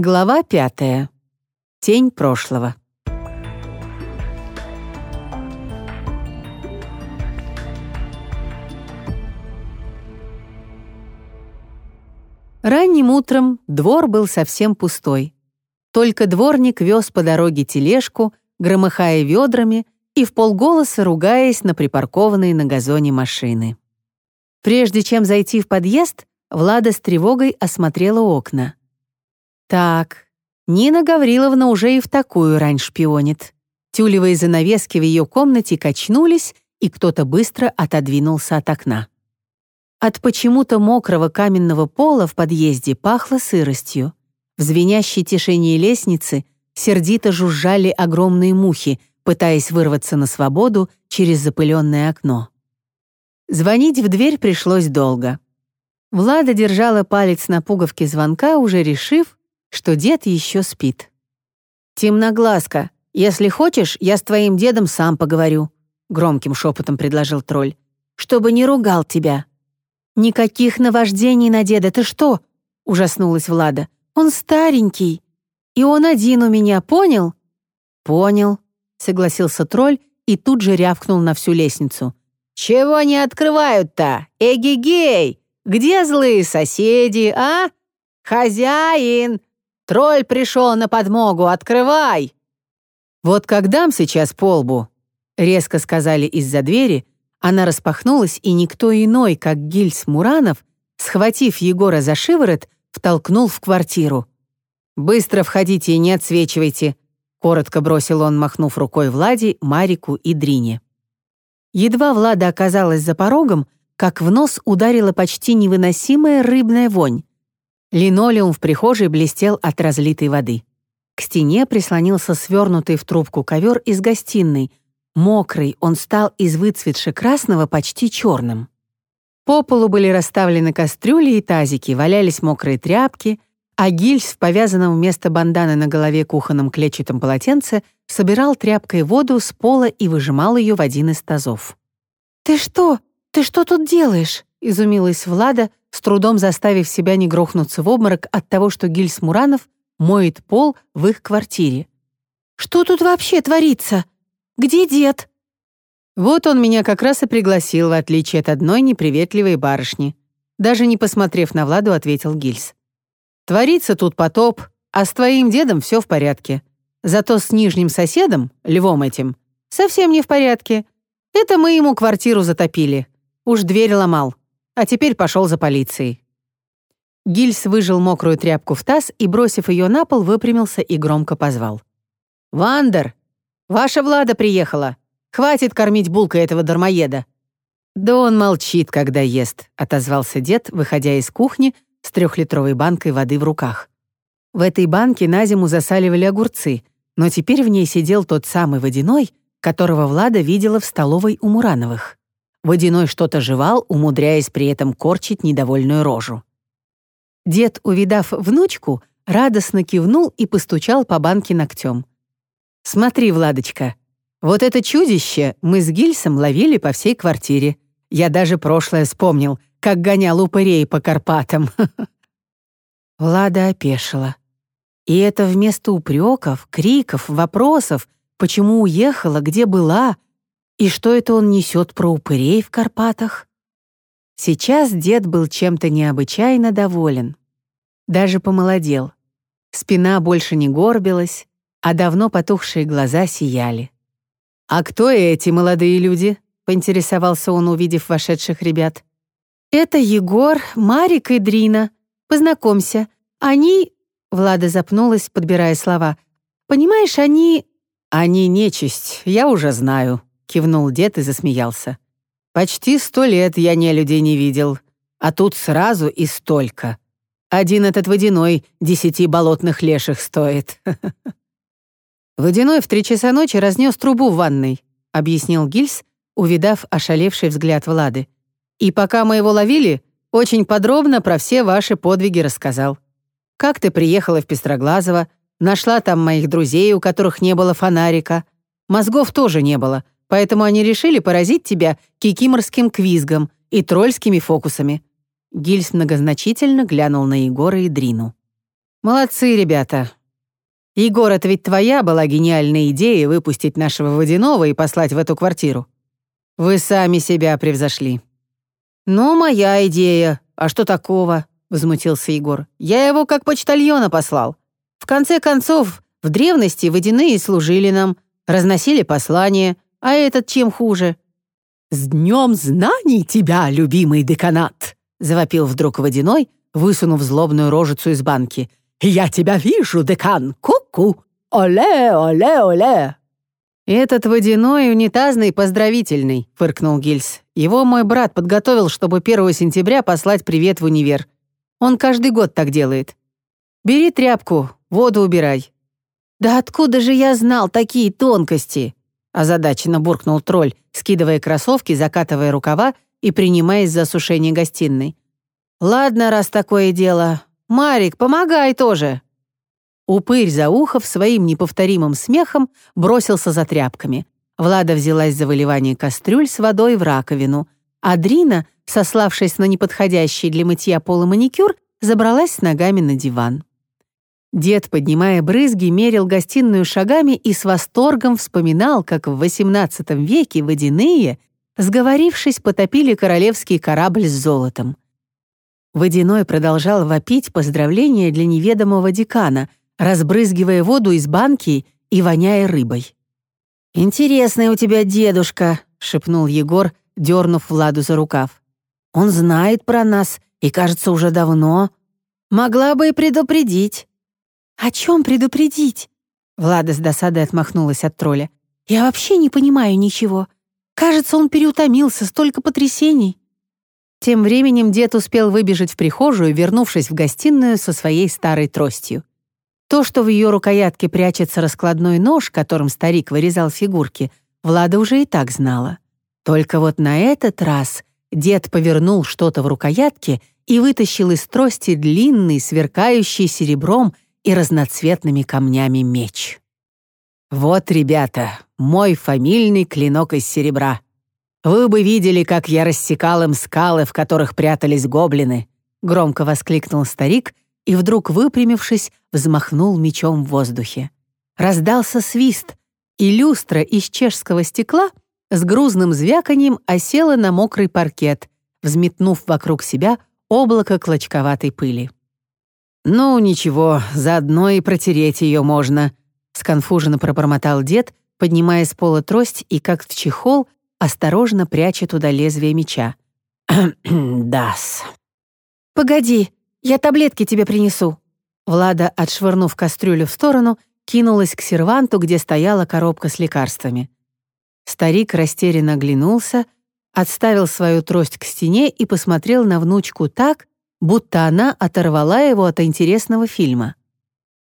Глава пятая. Тень прошлого. Ранним утром двор был совсем пустой. Только дворник вез по дороге тележку, громыхая ведрами и в полголоса ругаясь на припаркованные на газоне машины. Прежде чем зайти в подъезд, Влада с тревогой осмотрела окна. Так, Нина Гавриловна уже и в такую рань шпионит. Тюлевые занавески в ее комнате качнулись, и кто-то быстро отодвинулся от окна. От почему-то мокрого каменного пола в подъезде пахло сыростью. В звенящей тишине лестницы сердито жужжали огромные мухи, пытаясь вырваться на свободу через запыленное окно. Звонить в дверь пришлось долго. Влада держала палец на пуговке звонка, уже решив, что дед еще спит. «Темноглазка, если хочешь, я с твоим дедом сам поговорю», громким шепотом предложил тролль, «чтобы не ругал тебя». «Никаких наваждений на деда, ты что?» ужаснулась Влада. «Он старенький, и он один у меня, понял?» «Понял», согласился тролль и тут же рявкнул на всю лестницу. «Чего не открывают-то? Эгегей! Где злые соседи, а? Хозяин! Тролль пришел на подмогу, открывай!» «Вот как дам сейчас полбу!» Резко сказали из-за двери, она распахнулась, и никто иной, как Гильс Муранов, схватив Егора за шиворот, втолкнул в квартиру. «Быстро входите и не отсвечивайте», — коротко бросил он, махнув рукой Влади, Марику и Дрине. Едва Влада оказалась за порогом, как в нос ударила почти невыносимая рыбная вонь. Линолеум в прихожей блестел от разлитой воды. К стене прислонился свернутый в трубку ковер из гостиной. Мокрый, он стал из выцветши красного почти черным. По полу были расставлены кастрюли и тазики, валялись мокрые тряпки, а гильз в повязанном вместо банданы на голове кухонном клетчатом полотенце собирал тряпкой воду с пола и выжимал ее в один из тазов. «Ты что? Ты что тут делаешь?» — изумилась Влада, с трудом заставив себя не грохнуться в обморок от того, что Гильс Муранов моет пол в их квартире. «Что тут вообще творится? Где дед?» Вот он меня как раз и пригласил, в отличие от одной неприветливой барышни. Даже не посмотрев на Владу, ответил Гильс. «Творится тут потоп, а с твоим дедом все в порядке. Зато с нижним соседом, львом этим, совсем не в порядке. Это мы ему квартиру затопили. Уж дверь ломал а теперь пошел за полицией». Гильс выжил мокрую тряпку в таз и, бросив ее на пол, выпрямился и громко позвал. «Вандер, ваша Влада приехала. Хватит кормить булкой этого дармоеда». «Да он молчит, когда ест», — отозвался дед, выходя из кухни с трехлитровой банкой воды в руках. В этой банке на зиму засаливали огурцы, но теперь в ней сидел тот самый водяной, которого Влада видела в столовой у Мурановых. Водяной что-то жевал, умудряясь при этом корчить недовольную рожу. Дед, увидав внучку, радостно кивнул и постучал по банке ногтем. «Смотри, Владочка, вот это чудище мы с Гильсом ловили по всей квартире. Я даже прошлое вспомнил, как гонял упырей по Карпатам». Влада опешила. И это вместо упреков, криков, вопросов, почему уехала, где была — и что это он несет про упырей в Карпатах? Сейчас дед был чем-то необычайно доволен. Даже помолодел. Спина больше не горбилась, а давно потухшие глаза сияли. «А кто эти молодые люди?» — поинтересовался он, увидев вошедших ребят. «Это Егор, Марик и Дрина. Познакомься. Они...» — Влада запнулась, подбирая слова. «Понимаешь, они...» «Они нечисть, я уже знаю», кивнул дед и засмеялся. Почти сто лет я не людей не видел, а тут сразу и столько. Один этот водяной десяти болотных леших стоит. Водяной в три часа ночи разнес трубу в ванной, объяснил Гильс, увидав ошалевший взгляд Влады. И пока мы его ловили, очень подробно про все ваши подвиги рассказал. Как ты приехала в Пестроглазово, нашла там моих друзей, у которых не было фонарика. Мозгов тоже не было, Поэтому они решили поразить тебя кикиморским квизгом и тролльскими фокусами». Гильс многозначительно глянул на Егора и Дрину. Молодцы, ребята. Егор, это ведь твоя была гениальная идея выпустить нашего водяного и послать в эту квартиру. Вы сами себя превзошли. Ну, моя идея. А что такого? Возмутился Егор. Я его как почтальона послал. В конце концов, в древности водяные служили нам, разносили послания, а этот чем хуже? «С днем знаний тебя, любимый деканат!» — завопил вдруг водяной, высунув злобную рожицу из банки. «Я тебя вижу, декан! Ку-ку! Оле, оле, оле!» «Этот водяной унитазный поздравительный», — фыркнул Гильс. «Его мой брат подготовил, чтобы 1 сентября послать привет в универ. Он каждый год так делает. Бери тряпку, воду убирай». «Да откуда же я знал такие тонкости?» Озадаченно буркнул тролль, скидывая кроссовки, закатывая рукава и принимаясь за сушение гостиной. «Ладно, раз такое дело. Марик, помогай тоже!» Упырь Заухов своим неповторимым смехом бросился за тряпками. Влада взялась за выливание кастрюль с водой в раковину, а Дрина, сославшись на неподходящий для мытья пола маникюр, забралась с ногами на диван. Дед, поднимая брызги, мерил гостиную шагами и с восторгом вспоминал, как в XVIII веке водяные, сговорившись, потопили королевский корабль с золотом. Водяной продолжал вопить поздравления для неведомого декана, разбрызгивая воду из банки и воняя рыбой. «Интересный у тебя дедушка», — шепнул Егор, дернув Владу за рукав. «Он знает про нас и, кажется, уже давно. Могла бы и предупредить». «О чем предупредить?» Влада с досадой отмахнулась от тролля. «Я вообще не понимаю ничего. Кажется, он переутомился, столько потрясений». Тем временем дед успел выбежать в прихожую, вернувшись в гостиную со своей старой тростью. То, что в ее рукоятке прячется раскладной нож, которым старик вырезал фигурки, Влада уже и так знала. Только вот на этот раз дед повернул что-то в рукоятке и вытащил из трости длинный, сверкающий серебром и разноцветными камнями меч. «Вот, ребята, мой фамильный клинок из серебра. Вы бы видели, как я рассекал им скалы, в которых прятались гоблины», — громко воскликнул старик и вдруг, выпрямившись, взмахнул мечом в воздухе. Раздался свист, и люстра из чешского стекла с грузным звяканием осела на мокрый паркет, взметнув вокруг себя облако клочковатой пыли. «Ну, ничего, заодно и протереть ее можно», — сконфуженно пробормотал дед, поднимая с пола трость и, как в чехол, осторожно пряча туда лезвие меча. «Дас». «Погоди, я таблетки тебе принесу». Влада, отшвырнув кастрюлю в сторону, кинулась к серванту, где стояла коробка с лекарствами. Старик растерянно оглянулся, отставил свою трость к стене и посмотрел на внучку так, будто она оторвала его от интересного фильма.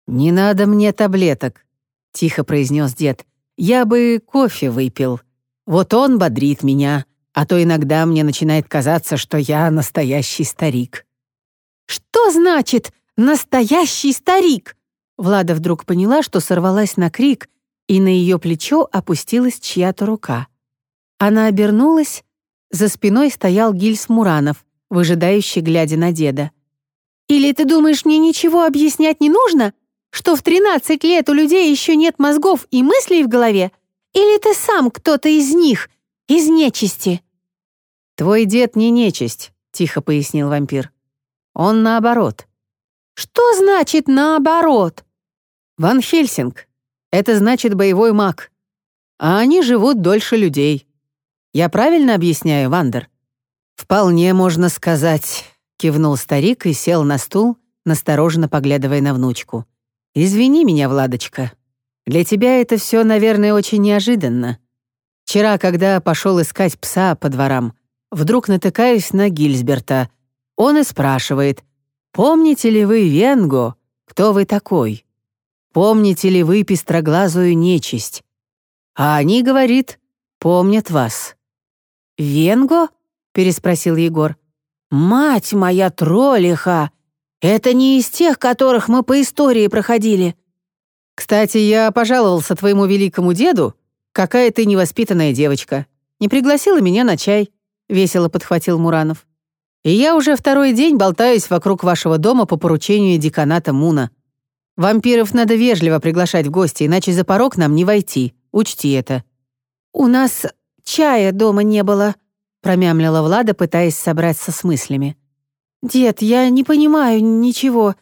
«Не надо мне таблеток», — тихо произнес дед. «Я бы кофе выпил. Вот он бодрит меня, а то иногда мне начинает казаться, что я настоящий старик». «Что значит «настоящий старик»?» Влада вдруг поняла, что сорвалась на крик, и на ее плечо опустилась чья-то рука. Она обернулась, за спиной стоял Гильс Муранов, выжидающий, глядя на деда. «Или ты думаешь, мне ничего объяснять не нужно? Что в 13 лет у людей еще нет мозгов и мыслей в голове? Или ты сам кто-то из них, из нечисти?» «Твой дед не нечисть», — тихо пояснил вампир. «Он наоборот». «Что значит «наоборот»?» «Ван Хельсинг. Это значит боевой маг. А они живут дольше людей. Я правильно объясняю, Вандер?» «Вполне можно сказать», — кивнул старик и сел на стул, настороженно поглядывая на внучку. «Извини меня, Владочка. Для тебя это все, наверное, очень неожиданно. Вчера, когда пошел искать пса по дворам, вдруг натыкаюсь на Гильсберта. Он и спрашивает, «Помните ли вы Венго? Кто вы такой? Помните ли вы пестроглазую нечисть?» А они, говорит, помнят вас. «Венго?» — переспросил Егор. «Мать моя троллиха! Это не из тех, которых мы по истории проходили». «Кстати, я пожаловался твоему великому деду. Какая ты невоспитанная девочка. Не пригласила меня на чай», — весело подхватил Муранов. «И я уже второй день болтаюсь вокруг вашего дома по поручению деканата Муна. Вампиров надо вежливо приглашать в гости, иначе за порог нам не войти. Учти это». «У нас чая дома не было», — промямлила Влада, пытаясь собраться с мыслями. «Дед, я не понимаю ничего.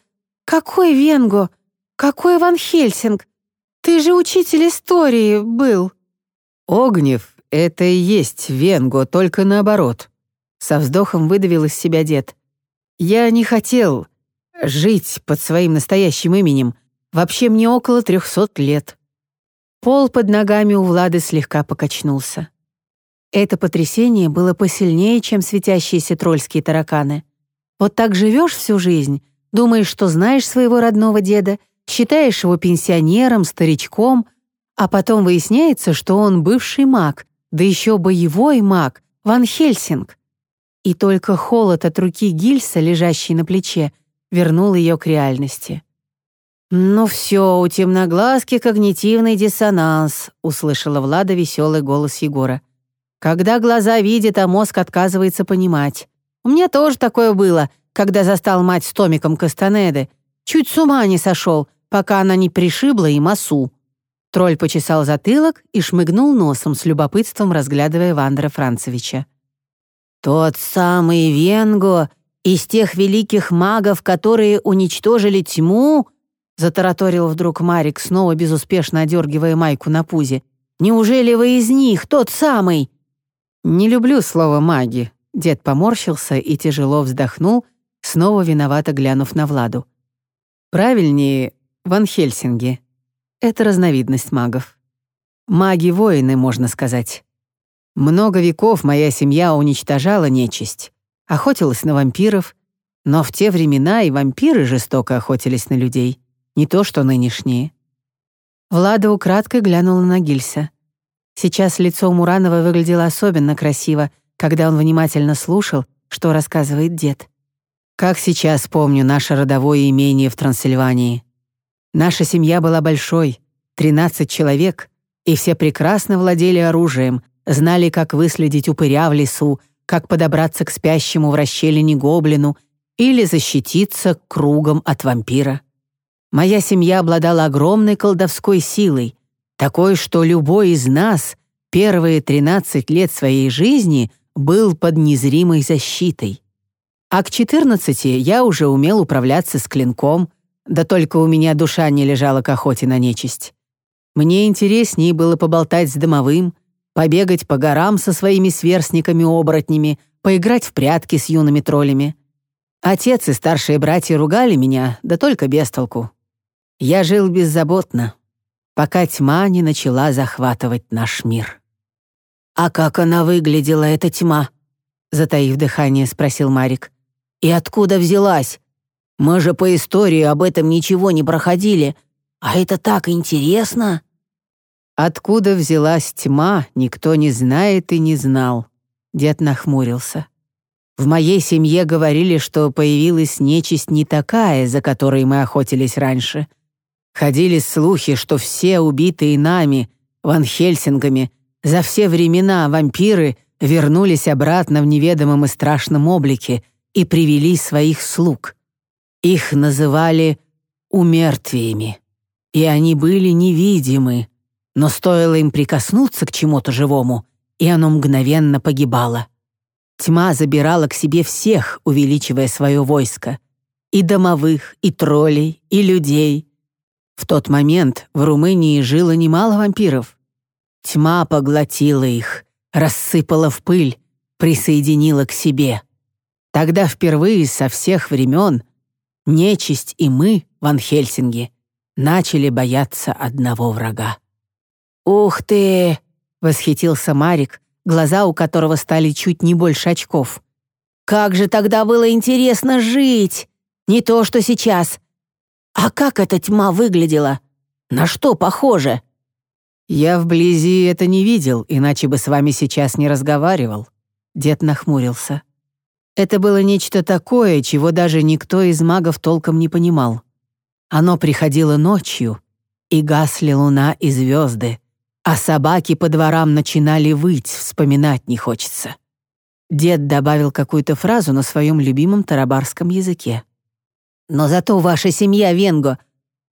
Какой Венго? Какой Ван Хельсинг? Ты же учитель истории был». «Огнев — это и есть Венго, только наоборот», — со вздохом выдавил из себя дед. «Я не хотел жить под своим настоящим именем. Вообще мне около трехсот лет». Пол под ногами у Влады слегка покачнулся. Это потрясение было посильнее, чем светящиеся трольские тараканы. Вот так живешь всю жизнь, думаешь, что знаешь своего родного деда, считаешь его пенсионером, старичком, а потом выясняется, что он бывший маг, да еще боевой маг, Ван Хельсинг. И только холод от руки Гильса, лежащей на плече, вернул ее к реальности. «Ну все, у темноглазки когнитивный диссонанс», — услышала Влада веселый голос Егора. «Когда глаза видят, а мозг отказывается понимать. У меня тоже такое было, когда застал мать с Томиком Кастанеды. Чуть с ума не сошел, пока она не пришибла им осу». Тролль почесал затылок и шмыгнул носом с любопытством, разглядывая Вандера Францевича. «Тот самый Венго из тех великих магов, которые уничтожили тьму?» Затараторил вдруг Марик, снова безуспешно одергивая майку на пузе. «Неужели вы из них, тот самый?» «Не люблю слово «маги», — дед поморщился и тяжело вздохнул, снова виновато глянув на Владу. «Правильнее, Ван Хельсинги. Это разновидность магов. Маги-воины, можно сказать. Много веков моя семья уничтожала нечисть, охотилась на вампиров, но в те времена и вампиры жестоко охотились на людей не то что нынешние. Влада украдкой глянула на Гильса. Сейчас лицо Муранова выглядело особенно красиво, когда он внимательно слушал, что рассказывает дед. Как сейчас помню наше родовое имение в Трансильвании. Наша семья была большой, 13 человек, и все прекрасно владели оружием, знали, как выследить упыря в лесу, как подобраться к спящему в расщелине гоблину или защититься кругом от вампира. Моя семья обладала огромной колдовской силой, такой, что любой из нас первые 13 лет своей жизни был под незримой защитой. А к 14 я уже умел управляться с клинком, да только у меня душа не лежала к охоте на нечисть. Мне интереснее было поболтать с домовым, побегать по горам со своими сверстниками-оборотнями, поиграть в прятки с юными троллями. Отец и старшие братья ругали меня, да только без толку. Я жил беззаботно, пока тьма не начала захватывать наш мир. «А как она выглядела, эта тьма?» Затаив дыхание, спросил Марик. «И откуда взялась? Мы же по истории об этом ничего не проходили, а это так интересно!» Откуда взялась тьма, никто не знает и не знал. Дед нахмурился. В моей семье говорили, что появилась нечисть не такая, за которой мы охотились раньше — Ходили слухи, что все убитые нами, Ван Хельсингами, за все времена вампиры вернулись обратно в неведомом и страшном облике и привели своих слуг. Их называли умертвиями, и они были невидимы, но стоило им прикоснуться к чему-то живому, и оно мгновенно погибало. Тьма забирала к себе всех, увеличивая свое войско. И домовых, и троллей, и людей, в тот момент в Румынии жило немало вампиров. Тьма поглотила их, рассыпала в пыль, присоединила к себе. Тогда впервые со всех времен нечисть и мы, Ван Хельсинги, начали бояться одного врага. «Ух ты!» — восхитился Марик, глаза у которого стали чуть не больше очков. «Как же тогда было интересно жить! Не то, что сейчас. «А как эта тьма выглядела? На что похоже?» «Я вблизи это не видел, иначе бы с вами сейчас не разговаривал». Дед нахмурился. Это было нечто такое, чего даже никто из магов толком не понимал. Оно приходило ночью, и гасли луна и звезды, а собаки по дворам начинали выть, вспоминать не хочется. Дед добавил какую-то фразу на своем любимом тарабарском языке. Но зато ваша семья Венго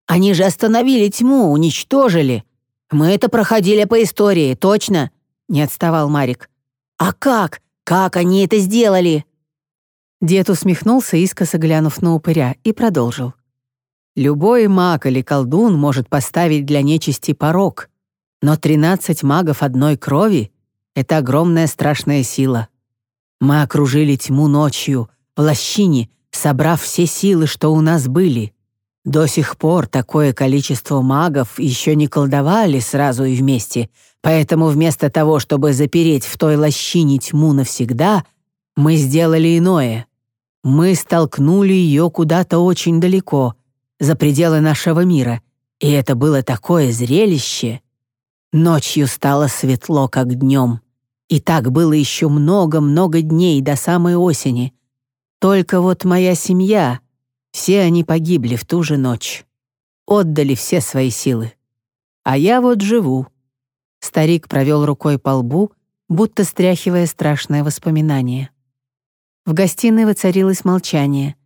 Они же остановили тьму, уничтожили. Мы это проходили по истории, точно?» — не отставал Марик. «А как? Как они это сделали?» Дед усмехнулся, искоса глянув на упыря, и продолжил. «Любой маг или колдун может поставить для нечисти порог, но тринадцать магов одной крови — это огромная страшная сила. Мы окружили тьму ночью, в лощине, собрав все силы, что у нас были. До сих пор такое количество магов еще не колдовали сразу и вместе, поэтому вместо того, чтобы запереть в той лощине тьму навсегда, мы сделали иное. Мы столкнули ее куда-то очень далеко, за пределы нашего мира, и это было такое зрелище. Ночью стало светло, как днем. И так было еще много-много дней до самой осени. Только вот моя семья, все они погибли в ту же ночь. Отдали все свои силы. А я вот живу. Старик провел рукой по лбу, будто стряхивая страшное воспоминание. В гостиной воцарилось молчание.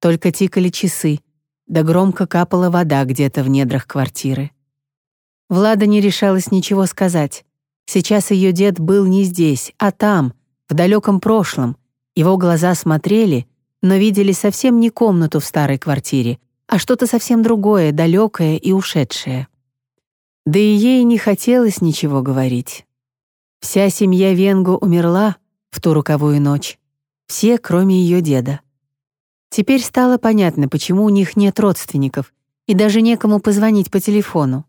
Только тикали часы, да громко капала вода где-то в недрах квартиры. Влада не решалась ничего сказать. Сейчас ее дед был не здесь, а там, в далеком прошлом. Его глаза смотрели, но видели совсем не комнату в старой квартире, а что-то совсем другое, далекое и ушедшее. Да и ей не хотелось ничего говорить. Вся семья Венгу умерла в ту руковую ночь. Все, кроме ее деда. Теперь стало понятно, почему у них нет родственников и даже некому позвонить по телефону.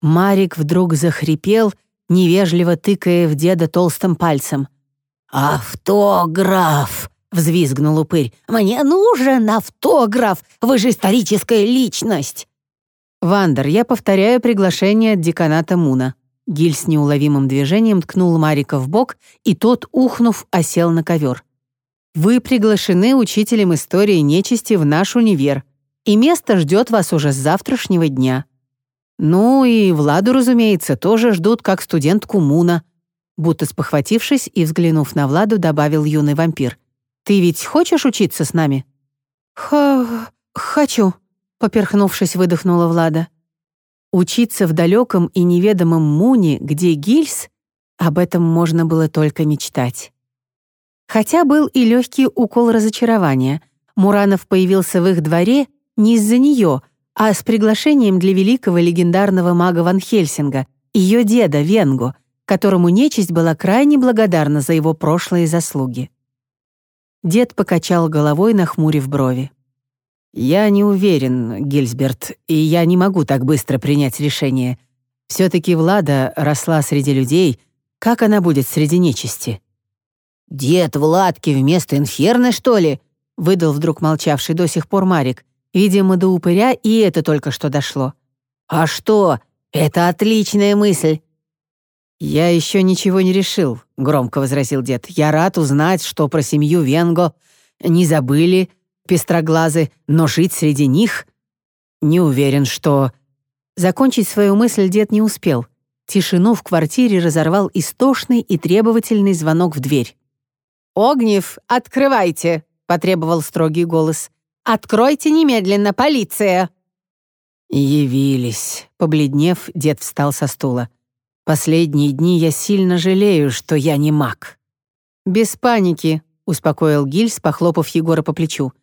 Марик вдруг захрипел — невежливо тыкая в деда толстым пальцем. «Автограф!» — взвизгнул упырь. «Мне нужен автограф! Вы же историческая личность!» «Вандер, я повторяю приглашение от деканата Муна». Гиль с неуловимым движением ткнул Марика в бок, и тот, ухнув, осел на ковер. «Вы приглашены учителем истории нечисти в наш универ, и место ждет вас уже с завтрашнего дня. Ну и Владу, разумеется, тоже ждут как студентку Муна. Будто спохватившись и взглянув на Владу, добавил юный вампир. «Ты ведь хочешь учиться с нами?» «Ха... хочу», — поперхнувшись, выдохнула Влада. Учиться в далеком и неведомом Муне, где Гильс, об этом можно было только мечтать. Хотя был и легкий укол разочарования. Муранов появился в их дворе не из-за нее, а с приглашением для великого легендарного мага Ван Хельсинга, ее деда Венгу, которому нечисть была крайне благодарна за его прошлые заслуги. Дед покачал головой, нахмурив брови. «Я не уверен, Гильсберт, и я не могу так быстро принять решение. Все-таки Влада росла среди людей, как она будет среди нечисти?» «Дед Владки вместо инферны, что ли?» выдал вдруг молчавший до сих пор Марик, Видимо, до упыря и это только что дошло. «А что? Это отличная мысль!» «Я еще ничего не решил», — громко возразил дед. «Я рад узнать, что про семью Венго не забыли, пестроглазы, но жить среди них...» «Не уверен, что...» Закончить свою мысль дед не успел. Тишину в квартире разорвал истошный и требовательный звонок в дверь. «Огнев, открывайте!» — потребовал строгий голос. Откройте немедленно, полиция!» «Явились». Побледнев, дед встал со стула. «Последние дни я сильно жалею, что я не маг». «Без паники», — успокоил Гильс, похлопав Егора по плечу.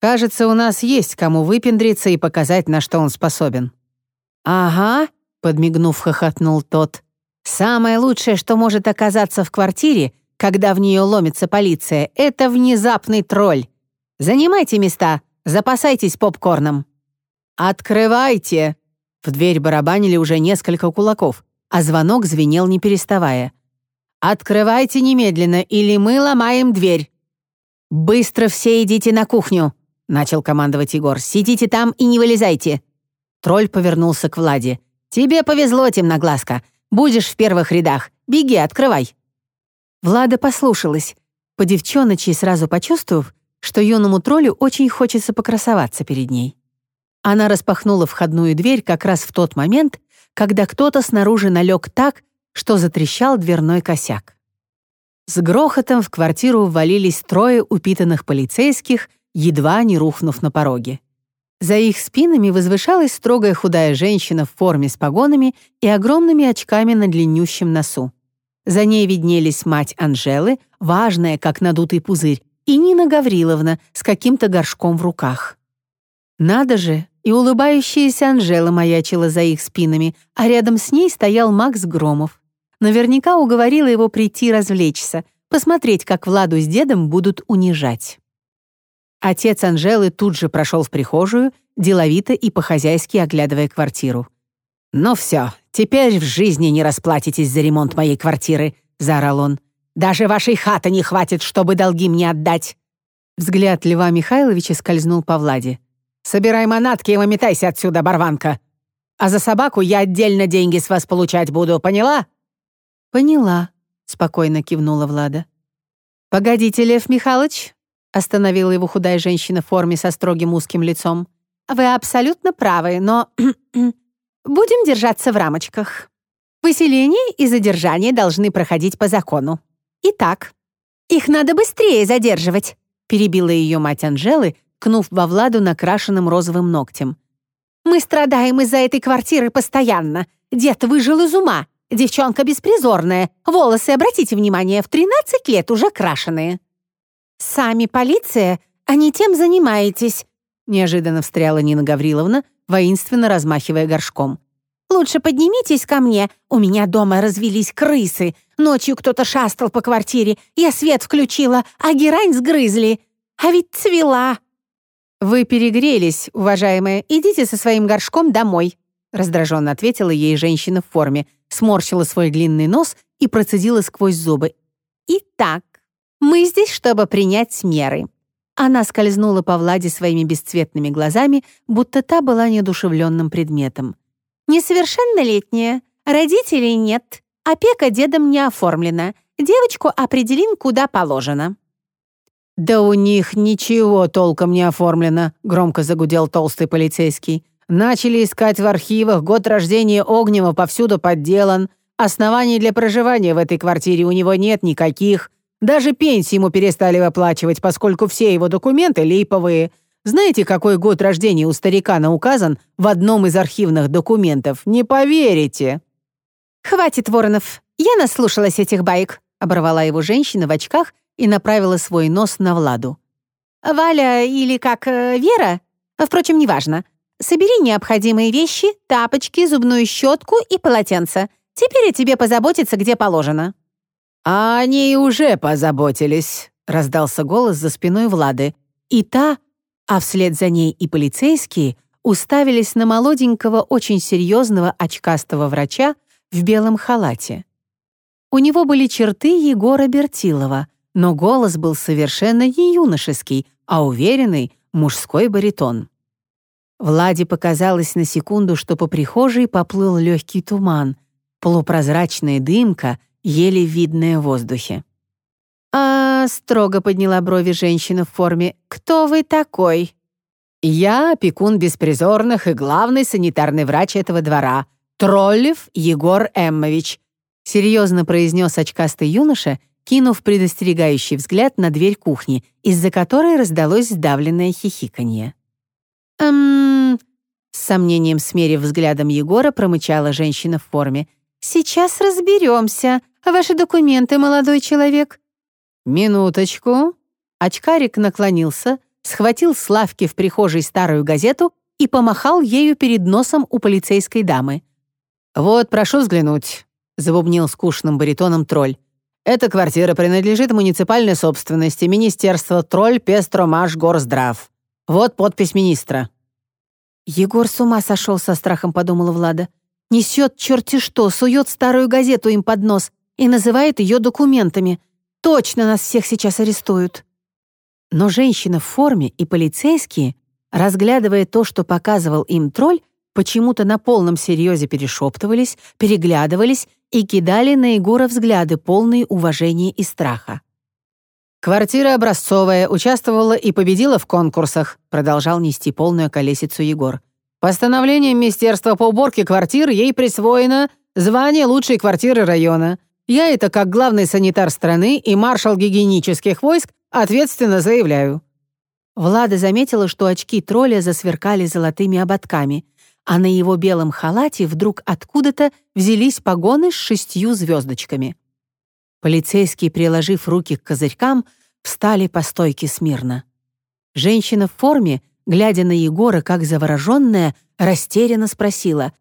«Кажется, у нас есть кому выпендриться и показать, на что он способен». «Ага», — подмигнув, хохотнул тот. «Самое лучшее, что может оказаться в квартире, когда в нее ломится полиция, это внезапный тролль. Занимайте места, запасайтесь попкорном». «Открывайте!» В дверь барабанили уже несколько кулаков, а звонок звенел не переставая. «Открывайте немедленно, или мы ломаем дверь!» «Быстро все идите на кухню!» — начал командовать Егор. «Сидите там и не вылезайте!» Тролль повернулся к Владе. «Тебе повезло, темноглазка. Будешь в первых рядах. Беги, открывай!» Влада послушалась, по девчоночи сразу почувствовав, что юному троллю очень хочется покрасоваться перед ней. Она распахнула входную дверь как раз в тот момент, когда кто-то снаружи налег так, что затрещал дверной косяк. С грохотом в квартиру ввалились трое упитанных полицейских, едва не рухнув на пороге. За их спинами возвышалась строгая худая женщина в форме с погонами и огромными очками на длиннющем носу. За ней виднелись мать Анжелы, важная, как надутый пузырь, и Нина Гавриловна с каким-то горшком в руках. Надо же, и улыбающаяся Анжела маячила за их спинами, а рядом с ней стоял Макс Громов. Наверняка уговорила его прийти развлечься, посмотреть, как Владу с дедом будут унижать. Отец Анжелы тут же прошел в прихожую, деловито и по-хозяйски оглядывая квартиру. «Ну все, теперь в жизни не расплатитесь за ремонт моей квартиры», — заорал он. «Даже вашей хаты не хватит, чтобы долги мне отдать». Взгляд Льва Михайловича скользнул по Владе. «Собирай манатки и выметайся отсюда, барванка. А за собаку я отдельно деньги с вас получать буду, поняла?» «Поняла», — спокойно кивнула Влада. «Погодите, Лев Михайлович», — остановила его худая женщина в форме со строгим узким лицом. «Вы абсолютно правы, но будем держаться в рамочках. Выселение и задержание должны проходить по закону. Итак, их надо быстрее задерживать», — перебила ее мать Анжелы, кнув во Владу накрашенным розовым ногтем. «Мы страдаем из-за этой квартиры постоянно. Дед выжил из ума. Девчонка беспризорная. Волосы, обратите внимание, в 13 лет уже крашеные». «Сами полиция, а не тем занимаетесь», неожиданно встряла Нина Гавриловна, воинственно размахивая горшком. «Лучше поднимитесь ко мне. У меня дома развелись крысы. Ночью кто-то шастал по квартире. Я свет включила, а герань сгрызли. А ведь цвела». «Вы перегрелись, уважаемая. Идите со своим горшком домой», раздраженно ответила ей женщина в форме, сморщила свой длинный нос и процедила сквозь зубы. «Итак, мы здесь, чтобы принять меры». Она скользнула по Владе своими бесцветными глазами, будто та была неодушевленным предметом. «Несовершеннолетняя, родителей нет, опека дедом не оформлена, девочку определим, куда положено». «Да у них ничего толком не оформлено», — громко загудел толстый полицейский. «Начали искать в архивах, год рождения Огнева повсюду подделан. Оснований для проживания в этой квартире у него нет никаких. Даже пенсии ему перестали выплачивать, поскольку все его документы липовые. Знаете, какой год рождения у старика указан в одном из архивных документов? Не поверите!» «Хватит, Воронов, я наслушалась этих баек», — оборвала его женщина в очках и направила свой нос на Владу. «Валя или как э, Вера? Впрочем, неважно. Собери необходимые вещи, тапочки, зубную щетку и полотенце. Теперь о тебе позаботиться, где положено». «А они уже позаботились», — раздался голос за спиной Влады. И та, а вслед за ней и полицейские, уставились на молоденького, очень серьезного очкастого врача в белом халате. У него были черты Егора Бертилова, но голос был совершенно не юношеский, а уверенный мужской баритон. Владе показалось на секунду, что по прихожей поплыл легкий туман, полупрозрачная дымка, еле видная в воздухе. «А, — строго подняла брови женщина в форме, — кто вы такой?» «Я опекун беспризорных и главный санитарный врач этого двора, Троллев Егор Эммович», — серьезно произнес очкастый юноша, кинув предостерегающий взгляд на дверь кухни, из-за которой раздалось сдавленное хихиканье. «Эм...» С сомнением смерив взглядом Егора, промычала женщина в форме. «Сейчас разберемся. Ваши документы, молодой человек». «Минуточку». Очкарик наклонился, схватил с лавки в прихожей старую газету и помахал ею перед носом у полицейской дамы. «Вот, прошу взглянуть», — забубнил скучным баритоном тролль. «Эта квартира принадлежит муниципальной собственности Министерства Тролль Пестромаш Горздрав. Вот подпись министра». «Егор с ума сошел со страхом», — подумала Влада. «Несет черти что, сует старую газету им под нос и называет ее документами. Точно нас всех сейчас арестуют». Но женщина в форме и полицейские, разглядывая то, что показывал им тролль, почему-то на полном серьезе перешептывались, переглядывались и кидали на Егора взгляды, полные уважения и страха. «Квартира образцовая, участвовала и победила в конкурсах», продолжал нести полную колесицу Егор. «Постановлением Министерства по уборке квартир ей присвоено звание лучшей квартиры района. Я это как главный санитар страны и маршал гигиенических войск ответственно заявляю». Влада заметила, что очки тролля засверкали золотыми ободками, а на его белом халате вдруг откуда-то взялись погоны с шестью звездочками. Полицейские, приложив руки к козырькам, встали по стойке смирно. Женщина в форме, глядя на Егора как завороженная, растерянно спросила.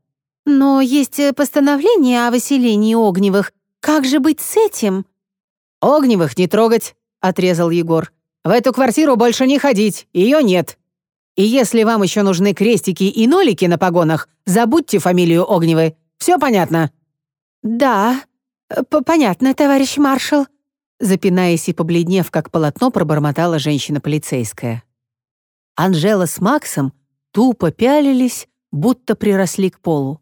«Но есть э, постановление о выселении Огневых. Как же быть с этим?» «Огневых не трогать», — отрезал Егор. «В эту квартиру больше не ходить, ее нет. И если вам еще нужны крестики и нолики на погонах, забудьте фамилию Огневой. Все понятно?» «Да, понятно, товарищ маршал», запинаясь и побледнев, как полотно, пробормотала женщина-полицейская. Анжела с Максом тупо пялились, будто приросли к полу.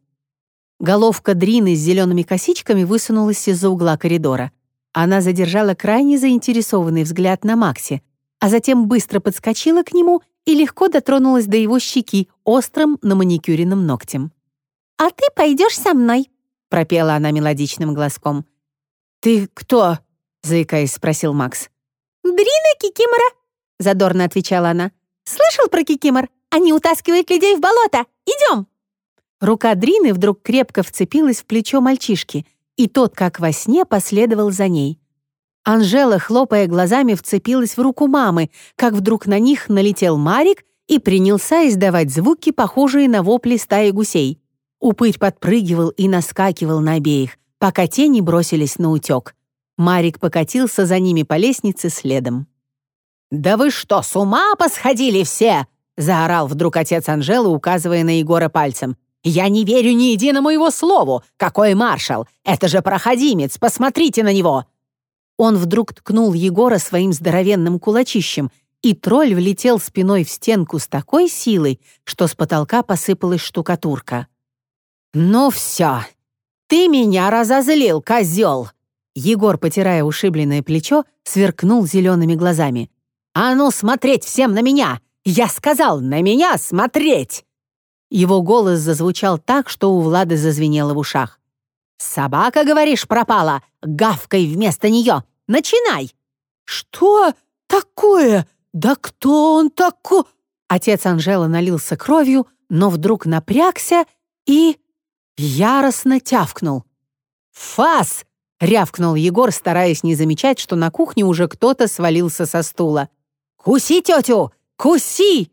Головка Дрины с зелеными косичками высунулась из-за угла коридора. Она задержала крайне заинтересованный взгляд на Максе, а затем быстро подскочила к нему и легко дотронулась до его щеки острым на маникюренным ногтем. «А ты пойдешь со мной», — пропела она мелодичным глазком. «Ты кто?» — заикаясь, спросил Макс. «Дрина Кикимора», — задорно отвечала она. «Слышал про Кикимор? Они утаскивают людей в болото. Идем!» Рука Дрины вдруг крепко вцепилась в плечо мальчишки, и тот, как во сне, последовал за ней. Анжела, хлопая глазами, вцепилась в руку мамы, как вдруг на них налетел Марик и принялся издавать звуки, похожие на вопли стаи гусей. Упырь подпрыгивал и наскакивал на обеих, пока те бросились на утек. Марик покатился за ними по лестнице следом. «Да вы что, с ума посходили все?» — заорал вдруг отец Анжелы, указывая на Егора пальцем. «Я не верю ни единому его слову! Какой маршал! Это же проходимец! Посмотрите на него!» Он вдруг ткнул Егора своим здоровенным кулачищем, и тролль влетел спиной в стенку с такой силой, что с потолка посыпалась штукатурка. «Ну все! Ты меня разозлил, козел!» Егор, потирая ушибленное плечо, сверкнул зелеными глазами. «А ну, смотреть всем на меня! Я сказал, на меня смотреть!» Его голос зазвучал так, что у Влады зазвенело в ушах. «Собака, говоришь, пропала? Гавкой вместо нее! Начинай!» «Что такое? Да кто он такой?» Отец Анжела налился кровью, но вдруг напрягся и яростно тявкнул. «Фас!» — рявкнул Егор, стараясь не замечать, что на кухне уже кто-то свалился со стула. «Куси тетю! Куси!»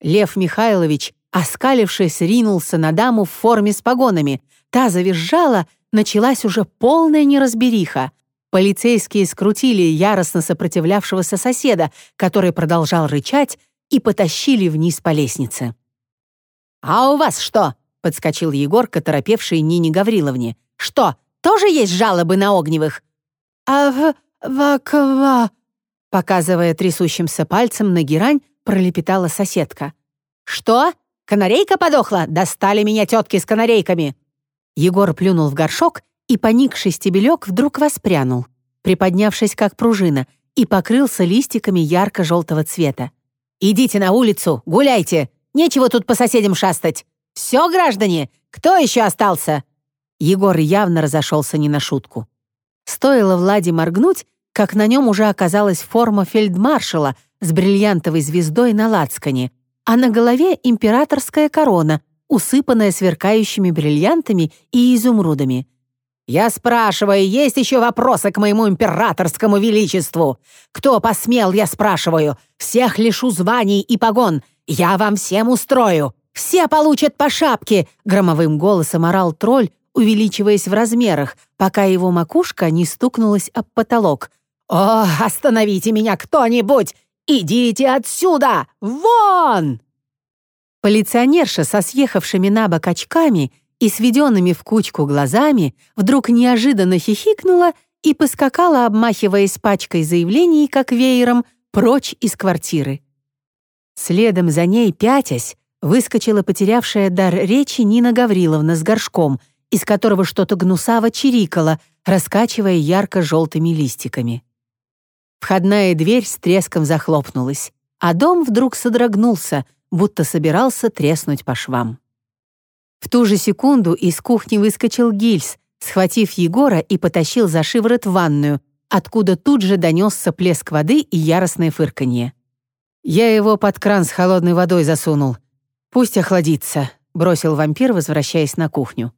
Лев Михайлович, оскалившись, ринулся на даму в форме с погонами. Та завизжала, началась уже полная неразбериха. Полицейские скрутили яростно сопротивлявшегося соседа, который продолжал рычать, и потащили вниз по лестнице. «А у вас что?» — подскочил Егор к оторопевшей Нине Гавриловне. «Что, тоже есть жалобы на Огневых?» «А в... ваква...» Показывая трясущимся пальцем на герань, пролепетала соседка. «Что? Канарейка подохла? Достали меня тетки с канарейками!» Егор плюнул в горшок и поникший стебелек вдруг воспрянул, приподнявшись как пружина, и покрылся листиками ярко-желтого цвета. «Идите на улицу, гуляйте! Нечего тут по соседям шастать! Все, граждане, кто еще остался?» Егор явно разошелся не на шутку. Стоило Владе моргнуть, как на нем уже оказалась форма фельдмаршала с бриллиантовой звездой на лацкане, а на голове императорская корона, усыпанная сверкающими бриллиантами и изумрудами. «Я спрашиваю, есть еще вопросы к моему императорскому величеству? Кто посмел, я спрашиваю? Всех лишу званий и погон. Я вам всем устрою. Все получат по шапке!» Громовым голосом орал тролль, увеличиваясь в размерах, пока его макушка не стукнулась об потолок. «О, остановите меня кто-нибудь! Идите отсюда! Вон!» Полиционерша со съехавшими на бок очками и сведенными в кучку глазами вдруг неожиданно хихикнула и поскакала, обмахиваясь пачкой заявлений, как веером, прочь из квартиры. Следом за ней, пятясь, выскочила потерявшая дар речи Нина Гавриловна с горшком, из которого что-то гнусаво чирикало, раскачивая ярко-желтыми листиками. Входная дверь с треском захлопнулась, а дом вдруг содрогнулся, будто собирался треснуть по швам. В ту же секунду из кухни выскочил Гильс, схватив Егора и потащил за шиворот в ванную, откуда тут же донесся плеск воды и яростное фырканье. «Я его под кран с холодной водой засунул. Пусть охладится», — бросил вампир, возвращаясь на кухню.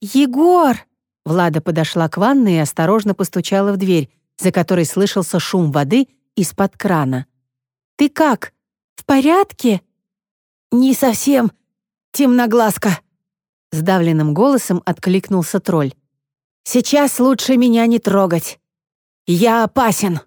«Егор!» Влада подошла к ванной и осторожно постучала в дверь, за которой слышался шум воды из-под крана. «Ты как? В порядке?» «Не совсем. Темноглазка», — сдавленным голосом откликнулся тролль. «Сейчас лучше меня не трогать. Я опасен».